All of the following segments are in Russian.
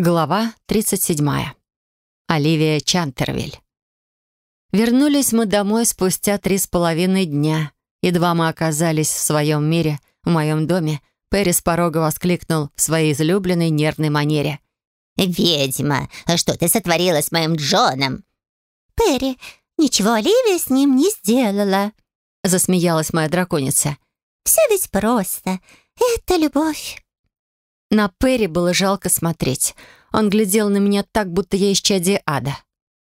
Глава 37. Оливия Чантервиль. Вернулись мы домой спустя три с половиной дня. Едва мы оказались в своем мире, в моем доме, Перри с порога воскликнул в своей излюбленной нервной манере. «Ведьма, а что ты сотворила с моим Джоном?» «Перри, ничего Оливия с ним не сделала», — засмеялась моя драконица. «Все ведь просто. Это любовь». На Перри было жалко смотреть. Он глядел на меня так, будто я исчадие ада.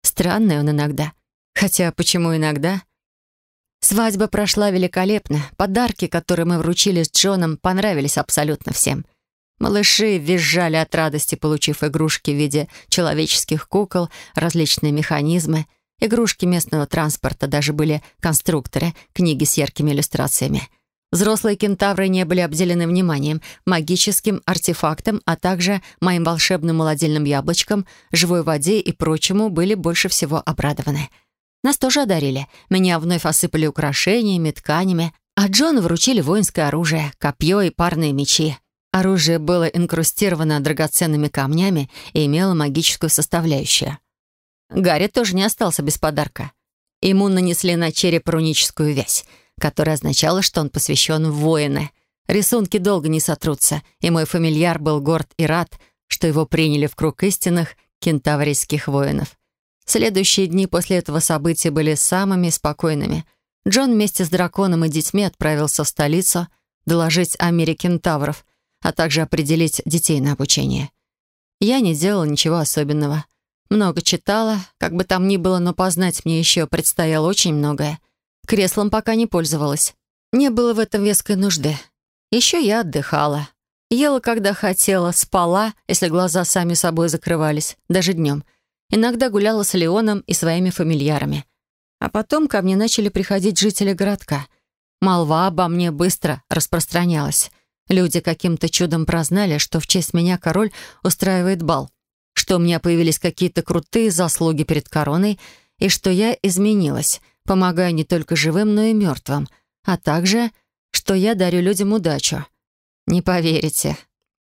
Странный он иногда. Хотя почему иногда? Свадьба прошла великолепно. Подарки, которые мы вручили с Джоном, понравились абсолютно всем. Малыши визжали от радости, получив игрушки в виде человеческих кукол, различные механизмы. Игрушки местного транспорта даже были конструкторы, книги с яркими иллюстрациями — Взрослые кентавры не были обделены вниманием, магическим артефактом, а также моим волшебным молодильным яблочком, живой воде и прочему были больше всего обрадованы. Нас тоже одарили. Меня вновь осыпали украшениями, тканями, а Джону вручили воинское оружие, копье и парные мечи. Оружие было инкрустировано драгоценными камнями и имело магическую составляющую. Гарри тоже не остался без подарка. Ему нанесли на череп руническую вязь — которое означало, что он посвящен в воины. Рисунки долго не сотрутся, и мой фамильяр был горд и рад, что его приняли в круг истинных кентаврийских воинов. Следующие дни после этого события были самыми спокойными. Джон вместе с драконом и детьми отправился в столицу доложить о мире кентавров, а также определить детей на обучение. Я не делала ничего особенного. Много читала, как бы там ни было, но познать мне еще предстояло очень многое. Креслом пока не пользовалась. Не было в этом веской нужды. Еще я отдыхала. Ела, когда хотела, спала, если глаза сами собой закрывались, даже днем. Иногда гуляла с Леоном и своими фамильярами. А потом ко мне начали приходить жители городка. Молва обо мне быстро распространялась. Люди каким-то чудом прознали, что в честь меня король устраивает бал, что у меня появились какие-то крутые заслуги перед короной и что я изменилась — помогаю не только живым, но и мертвым, а также, что я дарю людям удачу. Не поверите.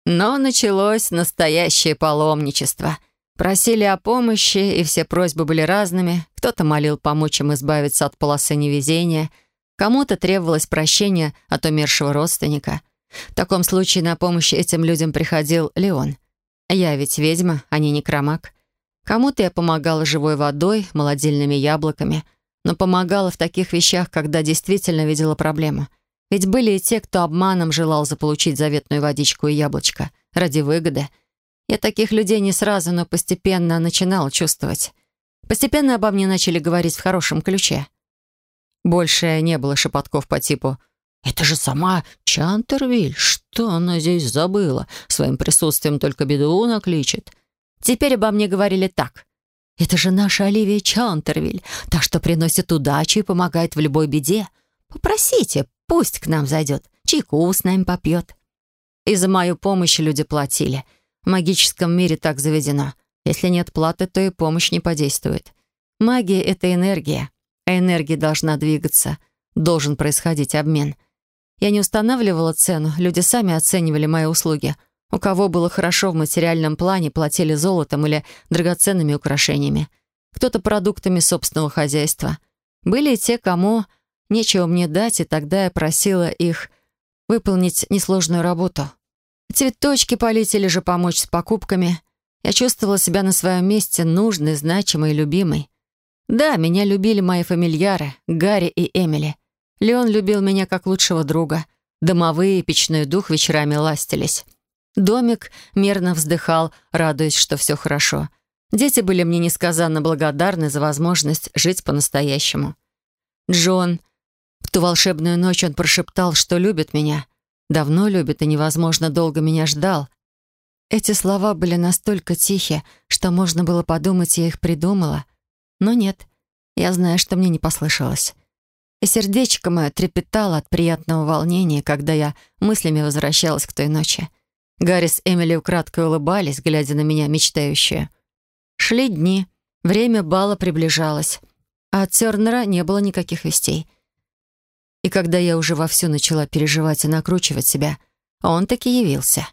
Но началось настоящее паломничество. Просили о помощи, и все просьбы были разными. Кто-то молил помочь им избавиться от полосы невезения, кому-то требовалось прощения от умершего родственника. В таком случае на помощь этим людям приходил Леон. Я ведь ведьма, а не некромаг. Кому-то я помогала живой водой, молодильными яблоками — но помогала в таких вещах, когда действительно видела проблему. Ведь были и те, кто обманом желал заполучить заветную водичку и яблочко ради выгоды. Я таких людей не сразу, но постепенно начинала чувствовать. Постепенно обо мне начали говорить в хорошем ключе. Больше не было шепотков по типу «Это же сама Чантервиль, что она здесь забыла? Своим присутствием только беду накличет». Теперь обо мне говорили так — это же наша Оливия Чантервиль, та, что приносит удачу и помогает в любой беде. Попросите, пусть к нам зайдет, чайку с нами попьет. И за мою помощь люди платили. В магическом мире так заведено. Если нет платы, то и помощь не подействует. Магия — это энергия, а энергия должна двигаться. Должен происходить обмен. Я не устанавливала цену, люди сами оценивали мои услуги — у кого было хорошо в материальном плане, платили золотом или драгоценными украшениями. Кто-то продуктами собственного хозяйства. Были и те, кому нечего мне дать, и тогда я просила их выполнить несложную работу. Цветочки полить или же помочь с покупками. Я чувствовала себя на своем месте нужной, значимой и любимой. Да, меня любили мои фамильяры, Гарри и Эмили. Леон любил меня как лучшего друга. Домовые и печной дух вечерами ластились. Домик мерно вздыхал, радуясь, что все хорошо. Дети были мне несказанно благодарны за возможность жить по-настоящему. Джон... В ту волшебную ночь он прошептал, что любит меня. Давно любит и невозможно долго меня ждал. Эти слова были настолько тихие, что можно было подумать, я их придумала. Но нет, я знаю, что мне не послышалось. И сердечко мое трепетало от приятного волнения, когда я мыслями возвращалась к той ночи. Гарри с Эмили украдкой улыбались, глядя на меня, мечтающие. Шли дни, время бала приближалось, а от Тернера не было никаких вестей. И когда я уже вовсю начала переживать и накручивать себя, он таки явился.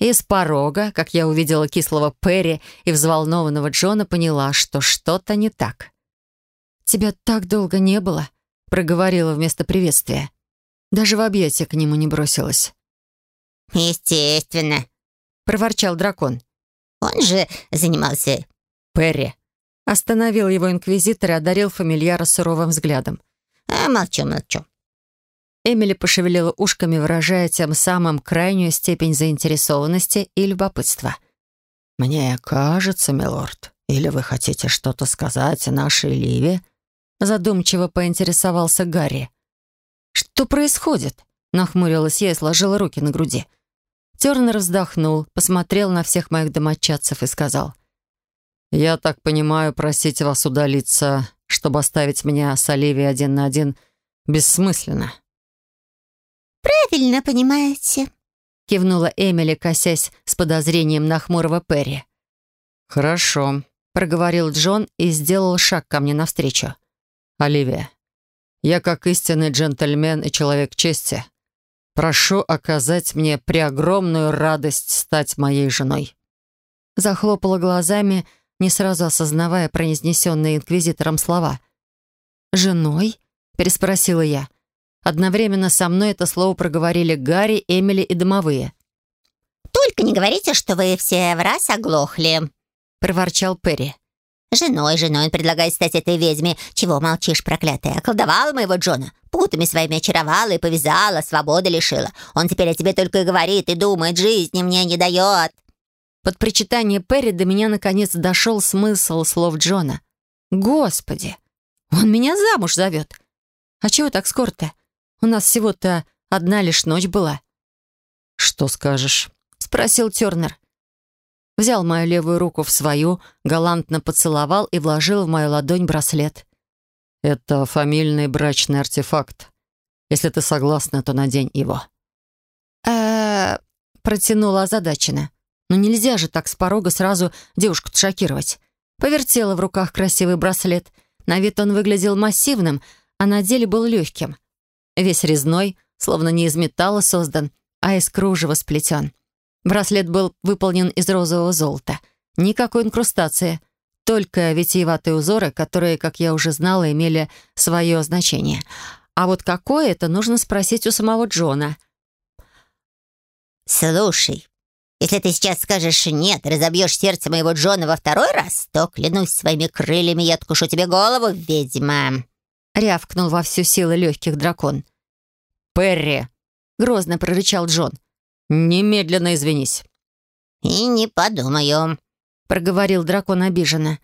И с порога, как я увидела кислого Перри и взволнованного Джона, поняла, что что-то не так. «Тебя так долго не было», — проговорила вместо приветствия. Даже в объятия к нему не бросилась. «Естественно», — проворчал дракон. «Он же занимался...» «Перри». Остановил его инквизитор и одарил фамильяра суровым взглядом. «А, молчу, молчу». Эмили пошевелила ушками, выражая тем самым крайнюю степень заинтересованности и любопытства. «Мне кажется, милорд, или вы хотите что-то сказать о нашей Ливе?» Задумчиво поинтересовался Гарри. «Что происходит?» — нахмурилась я и сложила руки на груди. Тернер вздохнул, посмотрел на всех моих домочадцев и сказал. «Я так понимаю, просить вас удалиться, чтобы оставить меня с Оливией один на один, бессмысленно». «Правильно понимаете», — кивнула Эмили, косясь с подозрением на хмурого Перри. «Хорошо», — проговорил Джон и сделал шаг ко мне навстречу. «Оливия, я как истинный джентльмен и человек чести Прошу оказать мне преогромную радость стать моей женой». Захлопала глазами, не сразу осознавая произнесенные инквизитором слова. «Женой?» — переспросила я. Одновременно со мной это слово проговорили Гарри, Эмили и домовые. «Только не говорите, что вы все в раз оглохли», — проворчал Перри. Женой, женой он предлагает стать этой ведьме. Чего молчишь, проклятая? Околдовала моего Джона. Путами своими очаровала и повязала, свободы лишила. Он теперь о тебе только и говорит и думает, жизни мне не дает». Под причитание Перри до меня наконец дошел смысл слов Джона. «Господи! Он меня замуж зовет! А чего так скоро-то? У нас всего-то одна лишь ночь была». «Что скажешь?» — спросил Тернер взял мою левую руку в свою, галантно поцеловал и вложил в мою ладонь браслет. «Это фамильный брачный артефакт. Если ты согласна, то надень его». э протянула озадаченно. «Ну нельзя же так с порога сразу девушку-то шокировать». Повертела в руках красивый браслет. На вид он выглядел массивным, а на деле был легким. Весь резной, словно не из металла создан, а из кружева сплетен. Браслет был выполнен из розового золота. Никакой инкрустации, только витиеватые узоры, которые, как я уже знала, имели свое значение. А вот какое это, нужно спросить у самого Джона. «Слушай, если ты сейчас скажешь «нет», разобьешь сердце моего Джона во второй раз, то, клянусь своими крыльями, я откушу тебе голову, ведьма!» Рявкнул во всю силу легких дракон. «Перри!» — грозно прорычал Джон. «Немедленно извинись». «И не подумаю», — проговорил дракон обиженно.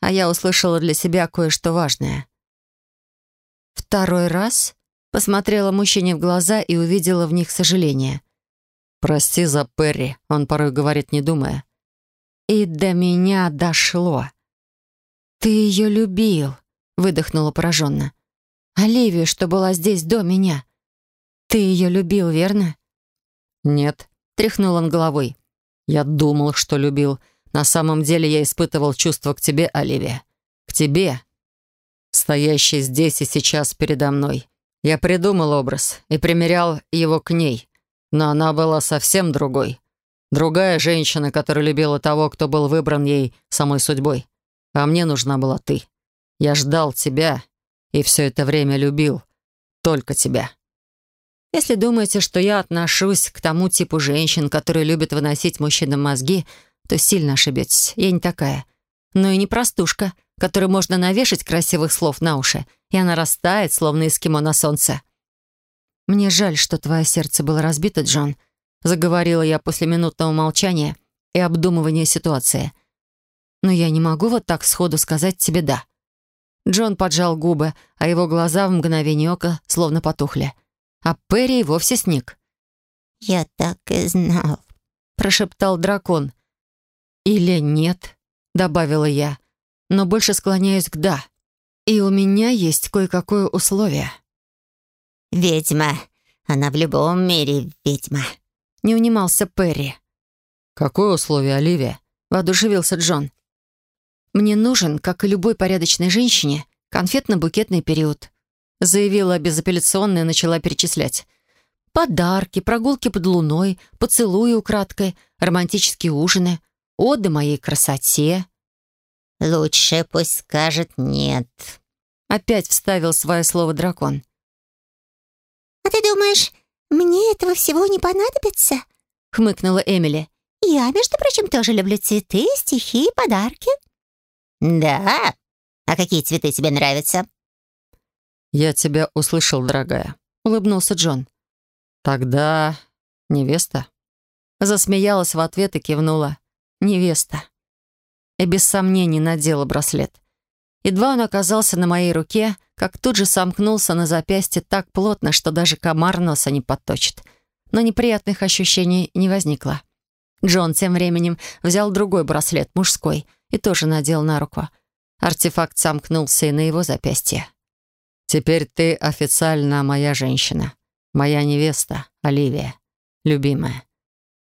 А я услышала для себя кое-что важное. «Второй раз?» — посмотрела мужчине в глаза и увидела в них сожаление. «Прости за Перри», — он порой говорит, не думая. И до меня дошло. «Ты ее любил», — выдохнула пораженно. «Оливию, что была здесь до меня. Ты ее любил, верно?» «Нет», — тряхнул он головой. «Я думал, что любил. На самом деле я испытывал чувство к тебе, Оливия. К тебе, стоящей здесь и сейчас передо мной. Я придумал образ и примерял его к ней, но она была совсем другой. Другая женщина, которая любила того, кто был выбран ей самой судьбой. А мне нужна была ты. Я ждал тебя и все это время любил только тебя. Если думаете, что я отношусь к тому типу женщин, которые любят выносить мужчинам мозги, то сильно ошибетесь. Я не такая. Но и не простушка, которой можно навешать красивых слов на уши, и она растает, словно эскимо на солнце. «Мне жаль, что твое сердце было разбито, Джон», — заговорила я после минутного молчания и обдумывания ситуации. «Но я не могу вот так сходу сказать тебе «да». Джон поджал губы, а его глаза в мгновение ока словно потухли — а Перри вовсе сник. «Я так и знал», — прошептал дракон. «Или нет», — добавила я, «но больше склоняюсь к «да». И у меня есть кое-какое условие». «Ведьма. Она в любом мире ведьма», — не унимался Перри. «Какое условие, Оливия?» — воодушевился Джон. «Мне нужен, как и любой порядочной женщине, конфетно-букетный период заявила безапелляционно и начала перечислять. Подарки, прогулки под луной, поцелуи украдкой, романтические ужины, оды моей красоте. «Лучше пусть скажет нет». Опять вставил свое слово дракон. «А ты думаешь, мне этого всего не понадобится?» — хмыкнула Эмили. «Я, между прочим, тоже люблю цветы, стихи и подарки». «Да? А какие цветы тебе нравятся?» «Я тебя услышал, дорогая», — улыбнулся Джон. «Тогда невеста?» Засмеялась в ответ и кивнула. «Невеста». И без сомнений надела браслет. Едва он оказался на моей руке, как тут же сомкнулся на запястье так плотно, что даже комар носа не подточит. Но неприятных ощущений не возникло. Джон тем временем взял другой браслет, мужской, и тоже надел на руку. Артефакт сомкнулся и на его запястье. «Теперь ты официально моя женщина, моя невеста, Оливия, любимая».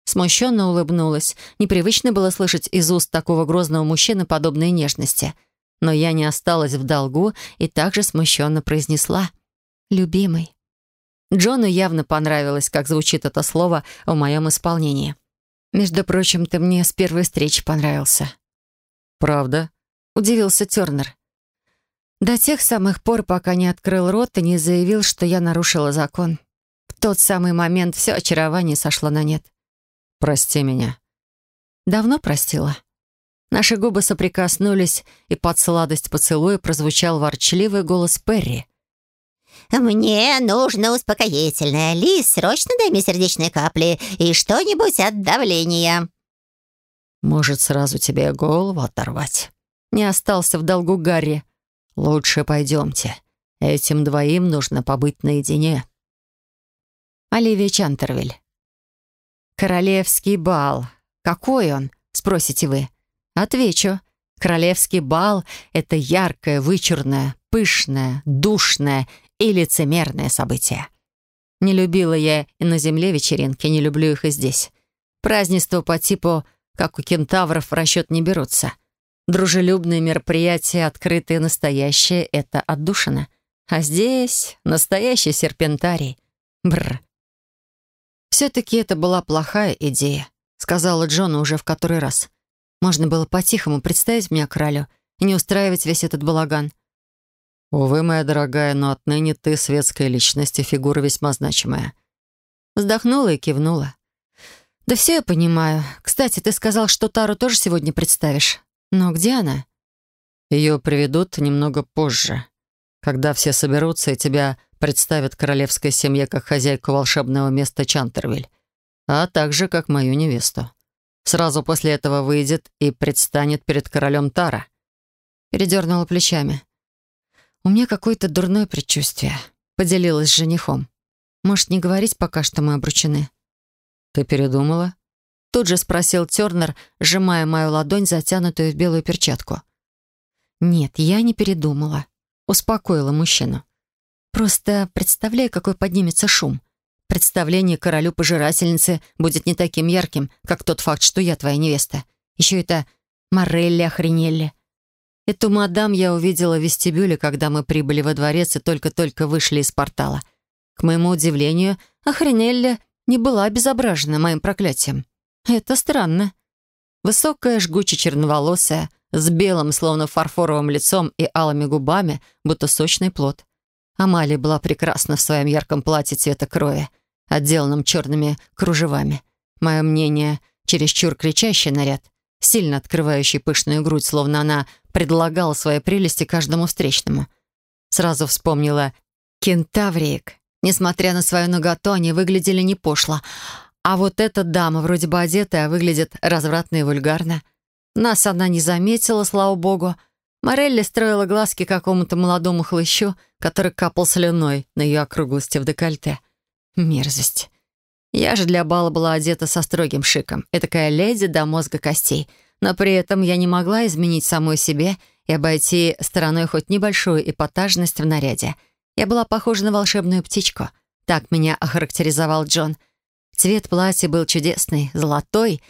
Смущенно улыбнулась. Непривычно было слышать из уст такого грозного мужчины подобные нежности. Но я не осталась в долгу и также смущенно произнесла «любимый». Джону явно понравилось, как звучит это слово в моем исполнении. «Между прочим, ты мне с первой встречи понравился». «Правда?» — удивился Тернер. До тех самых пор, пока не открыл рот и не заявил, что я нарушила закон. В тот самый момент все очарование сошло на нет. «Прости меня». Давно простила. Наши губы соприкоснулись, и под сладость поцелуя прозвучал ворчливый голос Перри. «Мне нужно успокоительное. Лис, срочно дай мне сердечные капли и что-нибудь от давления». «Может, сразу тебе голову оторвать?» Не остался в долгу Гарри. «Лучше пойдемте. Этим двоим нужно побыть наедине». Оливия Чантервиль. «Королевский бал. Какой он?» — спросите вы. Отвечу. Королевский бал — это яркое, вычурное, пышное, душное и лицемерное событие. Не любила я и на земле вечеринки, не люблю их и здесь. Празднества по типу, как у кентавров, в расчет не берутся. Дружелюбные мероприятия, открытые, настоящие — это отдушина. А здесь настоящий серпентарий. Бррр. «Все-таки это была плохая идея», — сказала Джона уже в который раз. «Можно было по-тихому представить меня королю и не устраивать весь этот балаган». «Увы, моя дорогая, но отныне ты светская личность и фигура весьма значимая». Вздохнула и кивнула. «Да все я понимаю. Кстати, ты сказал, что Тару тоже сегодня представишь. Но где она?» «Ее приведут немного позже, когда все соберутся и тебя представят королевской семье как хозяйку волшебного места Чантервиль, а также как мою невесту. Сразу после этого выйдет и предстанет перед королем Тара». Передернула плечами. «У меня какое-то дурное предчувствие», — поделилась с женихом. «Может, не говорить пока, что мы обручены?» «Ты передумала?» Тут же спросил Тернер, сжимая мою ладонь, затянутую в белую перчатку. «Нет, я не передумала», — успокоила мужчину. «Просто представляю, какой поднимется шум. Представление королю-пожирательницы будет не таким ярким, как тот факт, что я твоя невеста. Еще это Морелли охренели. Эту мадам я увидела в вестибюле, когда мы прибыли во дворец и только-только вышли из портала. К моему удивлению, Охренелли не была обезображена моим проклятием. Это странно. Высокая, жгуче черноволосая, с белым, словно фарфоровым лицом и алыми губами, будто сочный плод. Амалия была прекрасна в своем ярком платье цвета крови, отделанном черными кружевами. Мое мнение, чересчур кричащий наряд, сильно открывающий пышную грудь, словно она предлагала свои прелести каждому встречному. Сразу вспомнила кентавриек. Несмотря на свою наготу, они выглядели не пошло, а вот эта дама, вроде бы одетая, выглядит развратно и вульгарно. Нас она не заметила, слава богу. Морелли строила глазки какому-то молодому хлыщу, который капал слюной на ее округлости в декольте. Мерзость. Я же для бала была одета со строгим шиком. Этакая леди до мозга костей. Но при этом я не могла изменить самой себе и обойти стороной хоть небольшую эпатажность в наряде. Я была похожа на волшебную птичку. Так меня охарактеризовал Джон — Цвет платья был чудесный, золотой,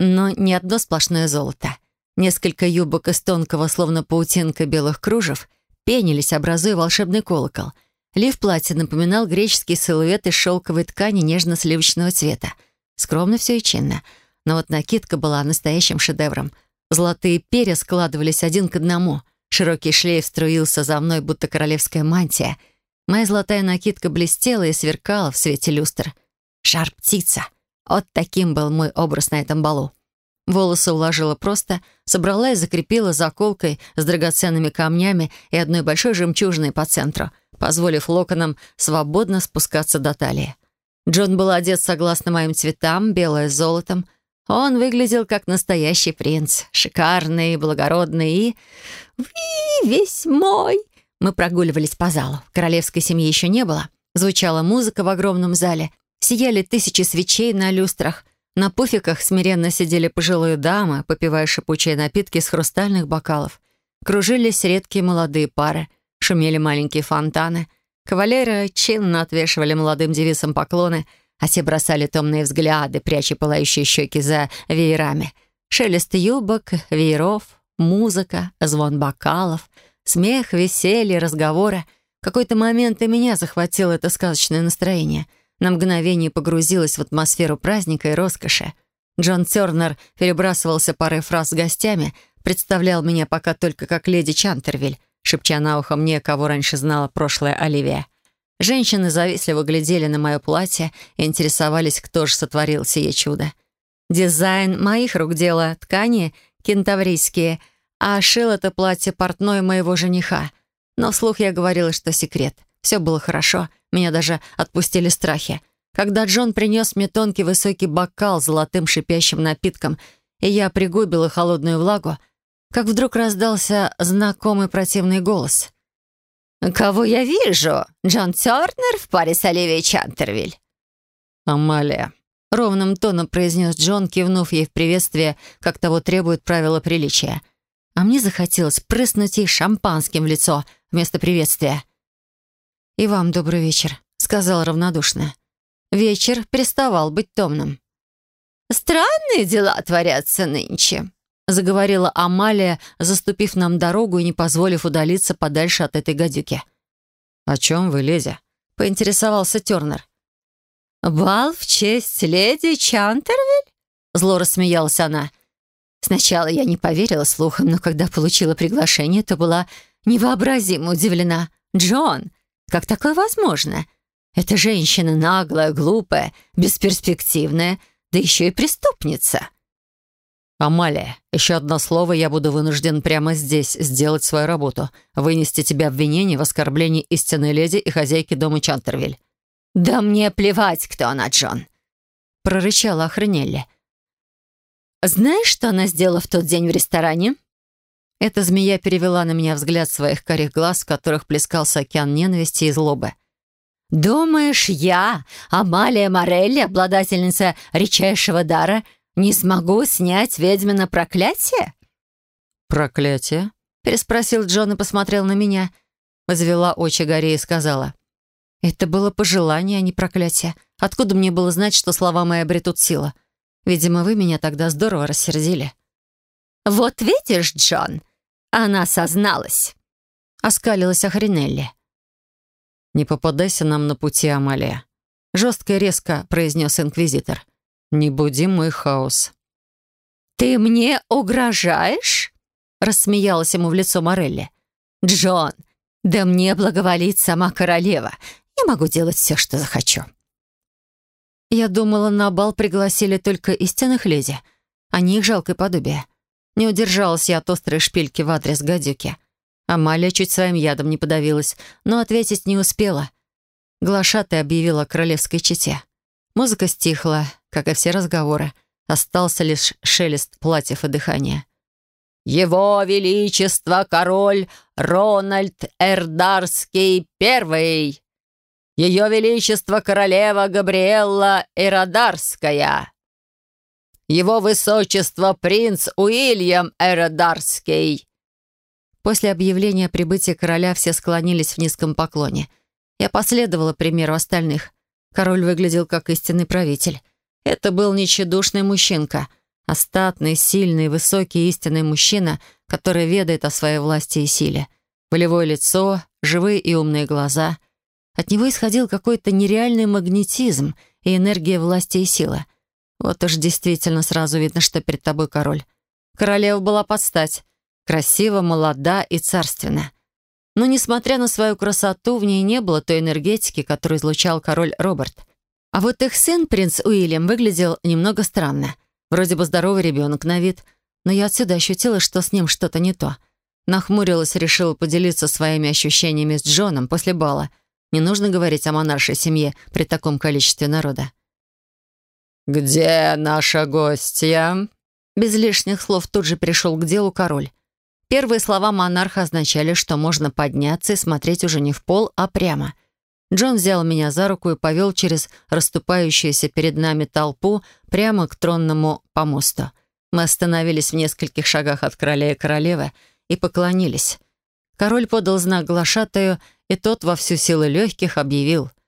но не одно сплошное золото. Несколько юбок из тонкого, словно паутинка белых кружев, пенились, образуя волшебный колокол. Лиф платья напоминал греческий силуэт из шелковой ткани нежно-сливочного цвета. Скромно все и чинно. Но вот накидка была настоящим шедевром. Золотые перья складывались один к одному. Широкий шлейф струился за мной, будто королевская мантия. Моя золотая накидка блестела и сверкала в свете люстр. Шар-птица. Вот таким был мой образ на этом балу. Волосы уложила просто, собрала и закрепила заколкой с драгоценными камнями и одной большой жемчужиной по центру, позволив локонам свободно спускаться до талии. Джон был одет согласно моим цветам, белое с золотом. Он выглядел как настоящий принц, шикарный, благородный и... весь мой! Мы прогуливались по залу. Королевской семьи еще не было. Звучала музыка в огромном зале. Сияли тысячи свечей на люстрах. На пуфиках смиренно сидели пожилые дамы, попивая шипучие напитки из хрустальных бокалов. Кружились редкие молодые пары, шумели маленькие фонтаны. Кавалеры чинно отвешивали молодым девицам поклоны, а те бросали томные взгляды, пряча пылающие щеки за веерами. Шелест юбок, вееров, музыка, звон бокалов, смех, веселье, разговоры. В какой-то момент и меня захватило это сказочное настроение — на мгновение погрузилась в атмосферу праздника и роскоши. Джон Тернер перебрасывался парой фраз с гостями, представлял меня пока только как леди Чантервиль, шепча на ухо мне, кого раньше знала прошлая Оливия. Женщины завистливо глядели на мое платье и интересовались, кто же сотворил сие чудо. Дизайн моих рук дело, ткани кентаврийские, а шил это платье портной моего жениха. Но вслух я говорила, что секрет. Все было хорошо — меня даже отпустили страхи. Когда Джон принес мне тонкий высокий бокал с золотым шипящим напитком, и я пригубила холодную влагу, как вдруг раздался знакомый противный голос. «Кого я вижу? Джон Тернер в паре с Оливией Чантервиль?» «Амалия», — ровным тоном произнес Джон, кивнув ей в приветствие, как того требует правила приличия. А мне захотелось прыснуть ей шампанским в лицо вместо приветствия. «И вам добрый вечер», — сказал равнодушно. Вечер переставал быть томным. «Странные дела творятся нынче», — заговорила Амалия, заступив нам дорогу и не позволив удалиться подальше от этой гадюки. «О чем вы, леди?» — поинтересовался Тернер. «Бал в честь леди Чантервиль?» — зло рассмеялась она. Сначала я не поверила слухам, но когда получила приглашение, то была невообразимо удивлена. «Джон, как такое возможно? Эта женщина наглая, глупая, бесперспективная, да еще и преступница. «Амалия, еще одно слово, я буду вынужден прямо здесь сделать свою работу, вынести тебе обвинение в оскорблении истинной леди и хозяйки дома Чантервиль». «Да мне плевать, кто она, Джон», — прорычала Охранелли. «Знаешь, что она сделала в тот день в ресторане?» Эта змея перевела на меня взгляд своих карих глаз, в которых плескался океан ненависти и злобы. «Думаешь, я, Амалия Морелли, обладательница редчайшего дара, не смогу снять ведьмино проклятие?» «Проклятие?» — переспросил Джон и посмотрел на меня. Возвела очи горе и сказала. «Это было пожелание, а не проклятие. Откуда мне было знать, что слова мои обретут силу? Видимо, вы меня тогда здорово рассердили». «Вот видишь, Джон, она созналась!» — оскалилась Ахринелли. «Не попадайся нам на пути, Амалия», — жестко и резко произнес инквизитор. «Не буди мой хаос». «Ты мне угрожаешь?» — рассмеялась ему в лицо Морелли. «Джон, да мне благоволит сама королева. Я могу делать все, что захочу». Я думала, на бал пригласили только истинных леди, а не их жалкое подобие. Не удержалась я от острой шпильки в адрес гадюки. Амалия чуть своим ядом не подавилась, но ответить не успела. Глашатай объявила о королевской чете. Музыка стихла, как и все разговоры. Остался лишь шелест платьев и дыхания. «Его Величество король Рональд Эрдарский Первый! Ее Величество королева Габриэлла Эрадарская!» Его Высочество принц Уильям Эродарский!» После объявления о прибытии короля все склонились в низком поклоне. Я последовала примеру остальных. Король выглядел как истинный правитель. Это был нечедушный мужчинка, а сильный, высокий истинный мужчина, который ведает о своей власти и силе. Волевое лицо, живые и умные глаза. От него исходил какой-то нереальный магнетизм и энергия власти и силы. Вот уж действительно сразу видно, что перед тобой король. Королева была под стать. Красива, молода и царственна. Но, несмотря на свою красоту, в ней не было той энергетики, которую излучал король Роберт. А вот их сын, принц Уильям, выглядел немного странно. Вроде бы здоровый ребенок на вид, но я отсюда ощутила, что с ним что-то не то. Нахмурилась, решила поделиться своими ощущениями с Джоном после бала. Не нужно говорить о монаршей семье при таком количестве народа. «Где наша гостья?» Без лишних слов тут же пришел к делу король. Первые слова монарха означали, что можно подняться и смотреть уже не в пол, а прямо. Джон взял меня за руку и повел через расступающуюся перед нами толпу прямо к тронному помосту. Мы остановились в нескольких шагах от короля и королевы и поклонились. Король подал знак глашатаю, и тот во всю силу легких объявил —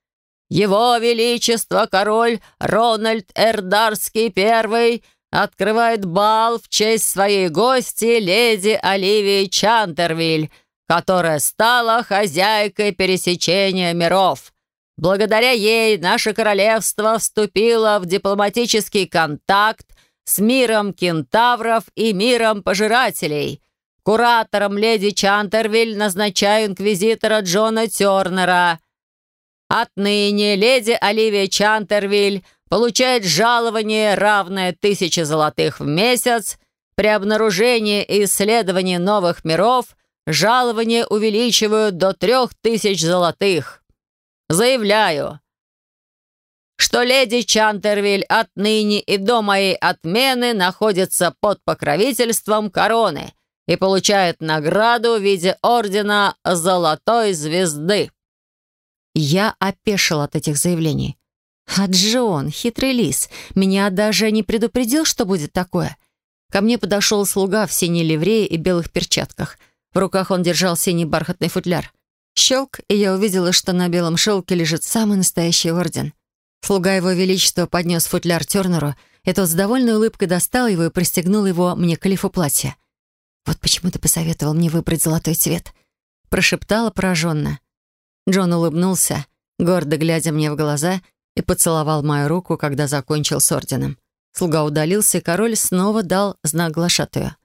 его Величество король Рональд Эрдарский I открывает бал в честь своей гости леди Оливии Чантервиль, которая стала хозяйкой пересечения миров. Благодаря ей наше королевство вступило в дипломатический контакт с миром кентавров и миром пожирателей. Куратором леди Чантервиль назначаю инквизитора Джона Тернера – Отныне леди Оливия Чантервиль получает жалование, равное тысяче золотых в месяц. При обнаружении и исследовании новых миров жалование увеличивают до трех тысяч золотых. Заявляю, что леди Чантервиль отныне и до моей отмены находится под покровительством короны и получает награду в виде ордена Золотой Звезды. Я опешил от этих заявлений. А Джон, хитрый лис, меня даже не предупредил, что будет такое. Ко мне подошел слуга в синей ливрее и белых перчатках. В руках он держал синий бархатный футляр. Щелк, и я увидела, что на белом шелке лежит самый настоящий орден. Слуга его величества поднес футляр Тернеру, и тот с довольной улыбкой достал его и пристегнул его мне к лифу платья. «Вот почему ты посоветовал мне выбрать золотой цвет», — прошептала пораженно. Джон улыбнулся, гордо глядя мне в глаза, и поцеловал мою руку, когда закончил с орденом. Слуга удалился, и король снова дал знак глашатую.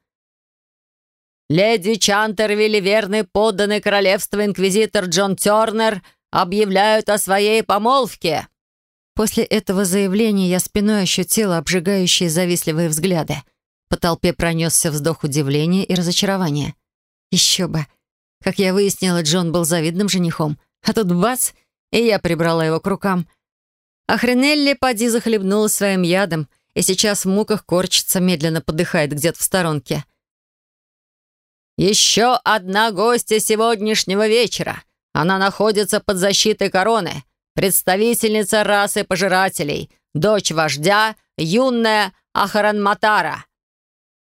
«Леди Чантервилли, верный подданный королевства инквизитор Джон Тернер, объявляют о своей помолвке!» После этого заявления я спиной ощутила обжигающие завистливые взгляды. По толпе пронесся вздох удивления и разочарования. Еще бы! Как я выяснила, Джон был завидным женихом — а тут бац, и я прибрала его к рукам. А Хренелли поди захлебнулась своим ядом и сейчас в муках корчится, медленно подыхает где-то в сторонке. «Еще одна гостья сегодняшнего вечера. Она находится под защитой короны. Представительница расы пожирателей, дочь вождя, юная Ахаранматара».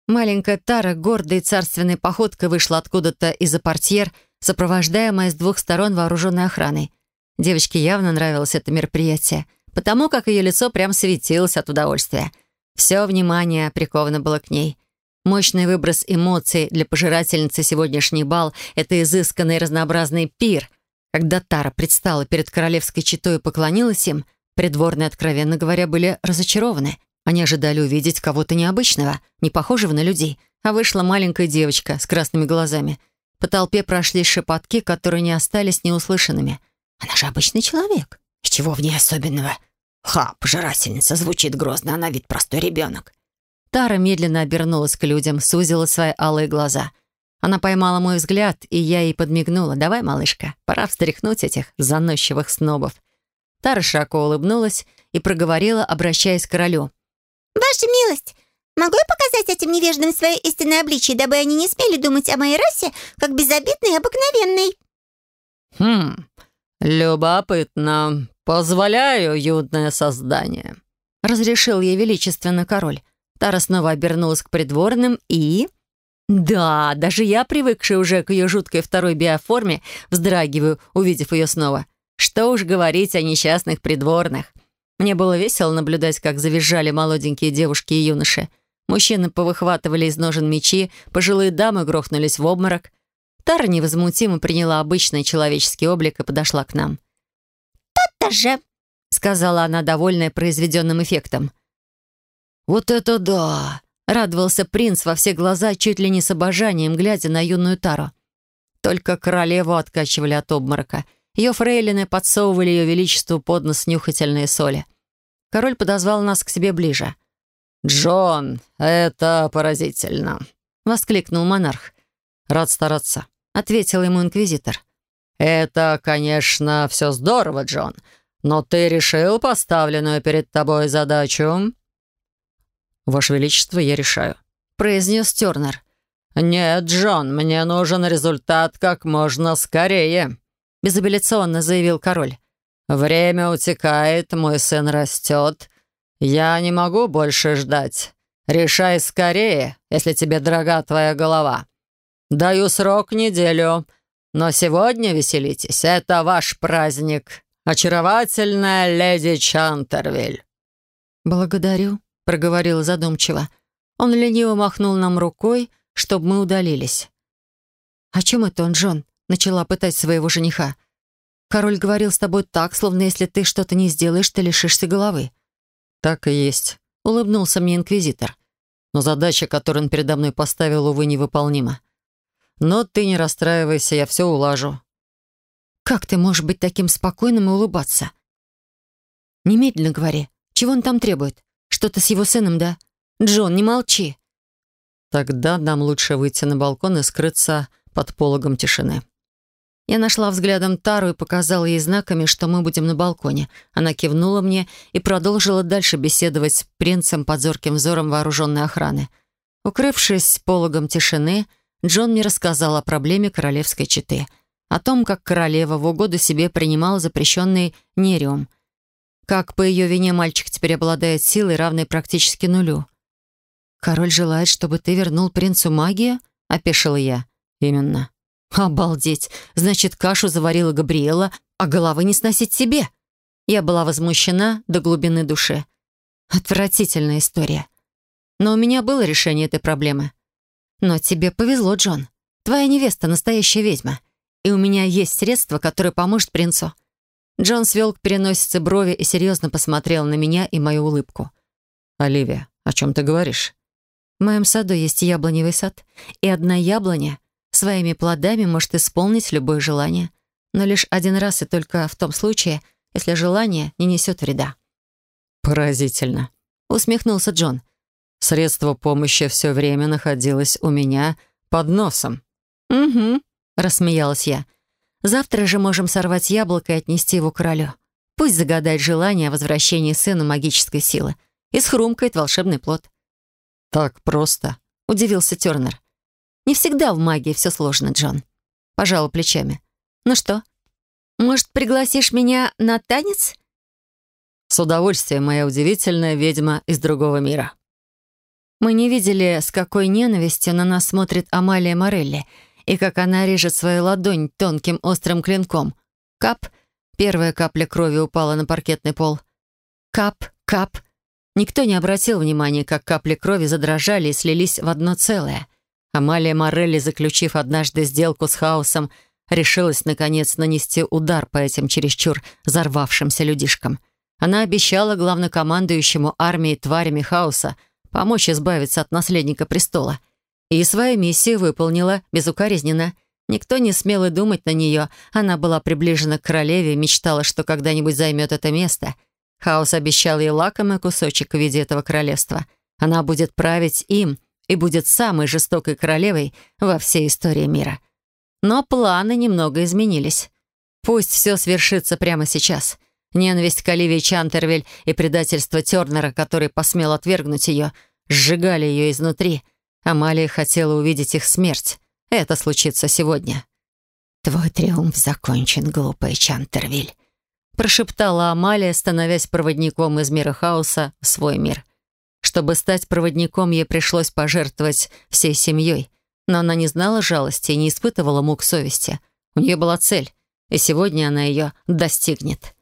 Маленькая Тара гордой царственной походкой вышла откуда-то из-за портьер — сопровождаемая с двух сторон вооруженной охраной. Девочке явно нравилось это мероприятие, потому как ее лицо прям светилось от удовольствия. Все внимание приковано было к ней. Мощный выброс эмоций для пожирательницы сегодняшний бал — это изысканный разнообразный пир. Когда Тара предстала перед королевской четой и поклонилась им, придворные, откровенно говоря, были разочарованы. Они ожидали увидеть кого-то необычного, не похожего на людей, а вышла маленькая девочка с красными глазами — по толпе прошли шепотки, которые не остались неуслышанными. «Она же обычный человек. С чего в ней особенного?» «Ха, пожирательница, звучит грозно, она ведь простой ребенок». Тара медленно обернулась к людям, сузила свои алые глаза. Она поймала мой взгляд, и я ей подмигнула. «Давай, малышка, пора встряхнуть этих заносчивых снобов». Тара широко улыбнулась и проговорила, обращаясь к королю. «Ваша милость, Могу я показать этим невеждам свое истинное обличие, дабы они не смели думать о моей расе, как безобидной и обыкновенной?» «Хм, любопытно. Позволяю, юное создание», — разрешил ей величественно король. Тара снова обернулась к придворным и... Да, даже я, привыкшая уже к ее жуткой второй биоформе, вздрагиваю, увидев ее снова. Что уж говорить о несчастных придворных. Мне было весело наблюдать, как завизжали молоденькие девушки и юноши. Мужчины повыхватывали из ножен мечи, пожилые дамы грохнулись в обморок. Тара невозмутимо приняла обычный человеческий облик и подошла к нам. даже», — сказала она, довольная произведенным эффектом. «Вот это да!» — радовался принц во все глаза, чуть ли не с обожанием, глядя на юную Тару. Только королеву откачивали от обморока. Ее фрейлины подсовывали ее величеству под нос нюхательные соли. Король подозвал нас к себе ближе. «Джон, это поразительно!» — воскликнул монарх. «Рад стараться», — ответил ему инквизитор. «Это, конечно, все здорово, Джон, но ты решил поставленную перед тобой задачу?» «Ваше Величество, я решаю», — произнес Тернер. «Нет, Джон, мне нужен результат как можно скорее», — безапелляционно заявил король. «Время утекает, мой сын растет. Я не могу больше ждать. Решай скорее, если тебе дорога твоя голова. Даю срок неделю, но сегодня веселитесь. Это ваш праздник. Очаровательная леди Чантервиль». «Благодарю», — проговорил задумчиво. Он лениво махнул нам рукой, чтобы мы удалились. «О чем это он, Джон?» — начала пытать своего жениха. «Король говорил с тобой так, словно если ты что-то не сделаешь, ты лишишься головы». «Так и есть», — улыбнулся мне инквизитор. «Но задача, которую он передо мной поставил, увы, невыполнима. Но ты не расстраивайся, я все улажу». «Как ты можешь быть таким спокойным и улыбаться?» «Немедленно говори. Чего он там требует? Что-то с его сыном, да? Джон, не молчи!» «Тогда нам лучше выйти на балкон и скрыться под пологом тишины». Я нашла взглядом Тару и показала ей знаками, что мы будем на балконе. Она кивнула мне и продолжила дальше беседовать с принцем под зорким взором вооруженной охраны. Укрывшись пологом тишины, Джон мне рассказал о проблеме королевской четы, о том, как королева в угоду себе принимала запрещенный нериум, как по ее вине мальчик теперь обладает силой, равной практически нулю. «Король желает, чтобы ты вернул принцу магию?» — опешила я. «Именно». «Обалдеть! Значит, кашу заварила Габриэла, а головы не сносить себе!» Я была возмущена до глубины души. Отвратительная история. Но у меня было решение этой проблемы. Но тебе повезло, Джон. Твоя невеста — настоящая ведьма. И у меня есть средство, которое поможет принцу. Джон свел к переносице брови и серьезно посмотрел на меня и мою улыбку. «Оливия, о чем ты говоришь?» В моем саду есть яблоневый сад, и одна яблоня своими плодами может исполнить любое желание, но лишь один раз и только в том случае, если желание не несет вреда. «Поразительно», — усмехнулся Джон. «Средство помощи все время находилось у меня под носом». «Угу», — рассмеялась я. «Завтра же можем сорвать яблоко и отнести его королю. Пусть загадает желание о возвращении сыну магической силы и схрумкает волшебный плод». «Так просто», — удивился Тернер. Не всегда в магии все сложно, Джон. Пожала плечами. Ну что, может, пригласишь меня на танец? С удовольствием, моя удивительная ведьма из другого мира. Мы не видели, с какой ненавистью на нас смотрит Амалия Морелли и как она режет свою ладонь тонким острым клинком. Кап. Первая капля крови упала на паркетный пол. Кап, кап. Никто не обратил внимания, как капли крови задрожали и слились в одно целое — Амалия Морелли, заключив однажды сделку с хаосом, решилась, наконец, нанести удар по этим чересчур взорвавшимся людишкам. Она обещала главнокомандующему армией тварями хаоса помочь избавиться от наследника престола. И свою миссию выполнила безукоризненно. Никто не смел и думать на нее. Она была приближена к королеве и мечтала, что когда-нибудь займет это место. Хаос обещал ей лакомый кусочек в виде этого королевства. Она будет править им — и будет самой жестокой королевой во всей истории мира. Но планы немного изменились. Пусть все свершится прямо сейчас. Ненависть к Оливии Чантервиль и предательство Тернера, который посмел отвергнуть ее, сжигали ее изнутри. Амалия хотела увидеть их смерть. Это случится сегодня. «Твой триумф закончен, глупая Чантервиль», прошептала Амалия, становясь проводником из мира хаоса в свой мир — чтобы стать проводником, ей пришлось пожертвовать всей семьей. Но она не знала жалости и не испытывала мук совести. У нее была цель, и сегодня она ее достигнет.